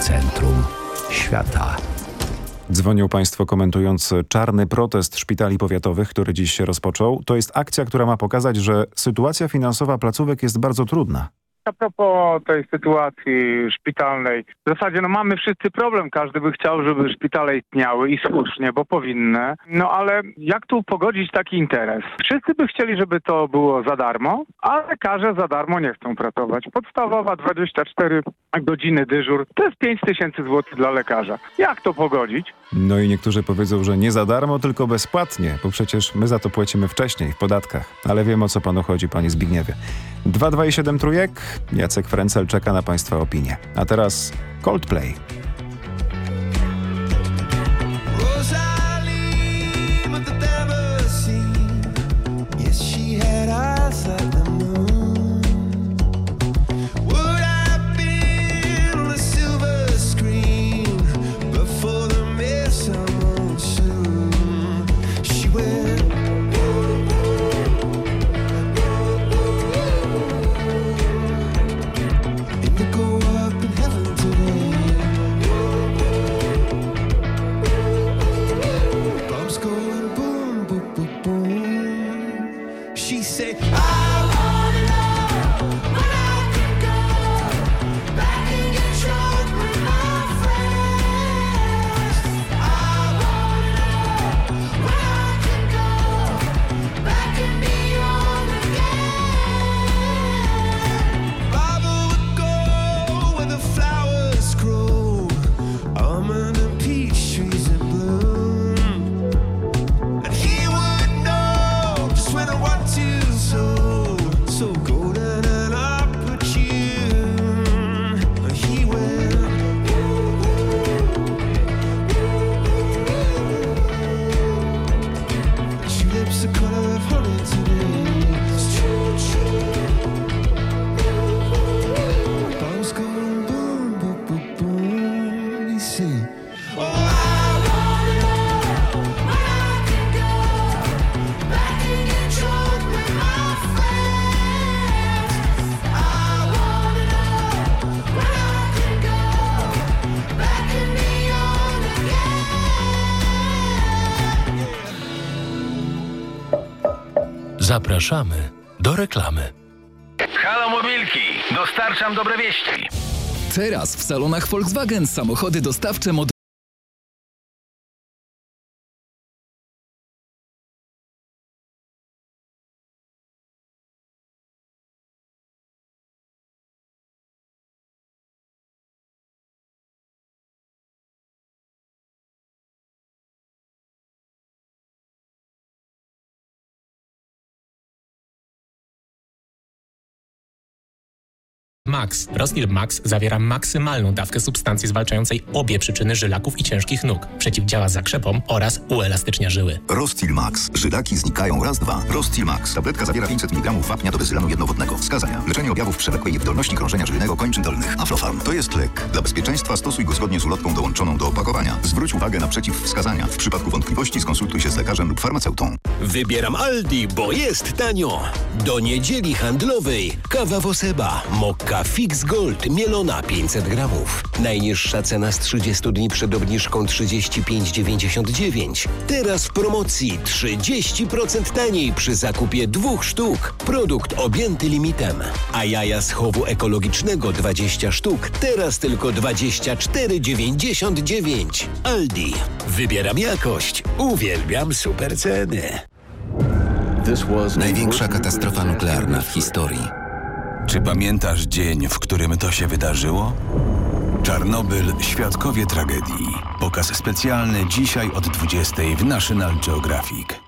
Centrum Świata. Dzwonią Państwo komentując czarny protest szpitali powiatowych, który dziś się rozpoczął. To jest akcja, która ma pokazać, że sytuacja finansowa placówek jest bardzo trudna. A propos tej sytuacji szpitalnej, w zasadzie no mamy wszyscy problem, każdy by chciał, żeby szpitale istniały i słusznie, bo powinny. No ale jak tu pogodzić taki interes? Wszyscy by chcieli, żeby to było za darmo, a lekarze za darmo nie chcą pracować. Podstawowa 24 godziny dyżur to jest 5 tysięcy złotych dla lekarza. Jak to pogodzić? No i niektórzy powiedzą, że nie za darmo, tylko bezpłatnie, bo przecież my za to płacimy wcześniej w podatkach. Ale wiem o co panu chodzi, panie Zbigniewie. 227 trójek, Jacek Frencel czeka na państwa opinię. A teraz Coldplay. Zapraszamy do reklamy. Halo Mobilki, dostarczam dobre wieści. Teraz w salonach Volkswagen samochody dostawcze modelu Max. Rostil Max zawiera maksymalną dawkę substancji zwalczającej obie przyczyny żylaków i ciężkich nóg. Przeciwdziała zakrzepom oraz uelastycznia żyły. Rostil Max. Żylaki znikają raz, dwa. Rostil Max. Tabletka zawiera 500 mg wapnia do bezylanu jednowodnego. Wskazania. Leczenie objawów przewlekłej niewydolności krążenia żylnego kończyn dolnych. Aflofarm. To jest lek. Dla bezpieczeństwa stosuj go zgodnie z ulotką dołączoną do opakowania. Zwróć uwagę na przeciwwskazania. W przypadku wątpliwości skonsultuj się z lekarzem lub farmaceutą. Wybieram Aldi, bo jest tanio. Do niedzieli handlowej kawa Woseba, mokka Fix Gold, mielona 500 gramów. Najniższa cena z 30 dni przed obniżką 35,99. Teraz w promocji 30% taniej przy zakupie dwóch sztuk. Produkt objęty limitem. A jaja z chowu ekologicznego 20 sztuk, teraz tylko 24,99. Aldi. Wybieram jakość. Uwielbiam super ceny. Największa katastrofa nuklearna w historii. Czy pamiętasz dzień, w którym to się wydarzyło? Czarnobyl Świadkowie Tragedii. Pokaz specjalny dzisiaj od 20 w National Geographic.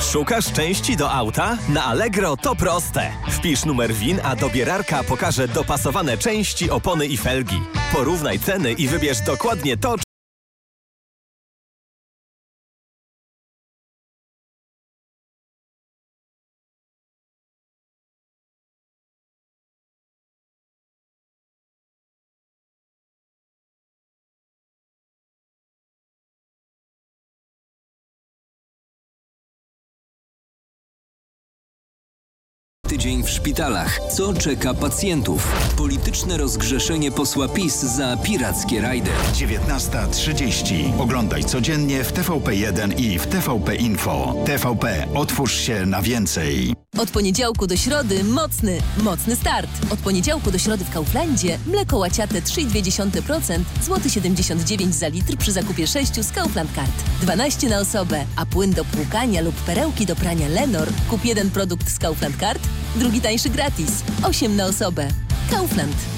Szukasz części do auta? Na Allegro to proste. Wpisz numer WIN, a dobierarka pokaże dopasowane części, opony i felgi. Porównaj ceny i wybierz dokładnie to, Tydzień w szpitalach. Co czeka pacjentów? Polityczne rozgrzeszenie posła PiS za pirackie rajdy. 19.30. Oglądaj codziennie w TVP1 i w TVP Info. TVP. Otwórz się na więcej. Od poniedziałku do środy mocny, mocny start. Od poniedziałku do środy w Kauflandzie mleko łaciate 3,2%, złoty 79 za litr przy zakupie 6 z Kaufland Card. 12 na osobę, a płyn do płukania lub perełki do prania Lenor kup jeden produkt z Kaufland Card, drugi tańszy gratis. 8 na osobę. Kaufland.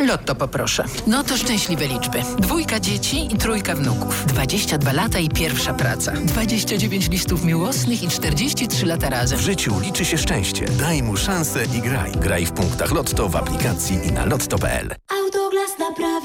Lotto poproszę. No to szczęśliwe liczby. Dwójka dzieci i trójka wnuków. 22 lata i pierwsza praca. 29 listów miłosnych i 43 lata razem. W życiu liczy się szczęście. Daj mu szansę i graj. Graj w punktach Lotto w aplikacji i na lotto.pl. Autoglas naprawia.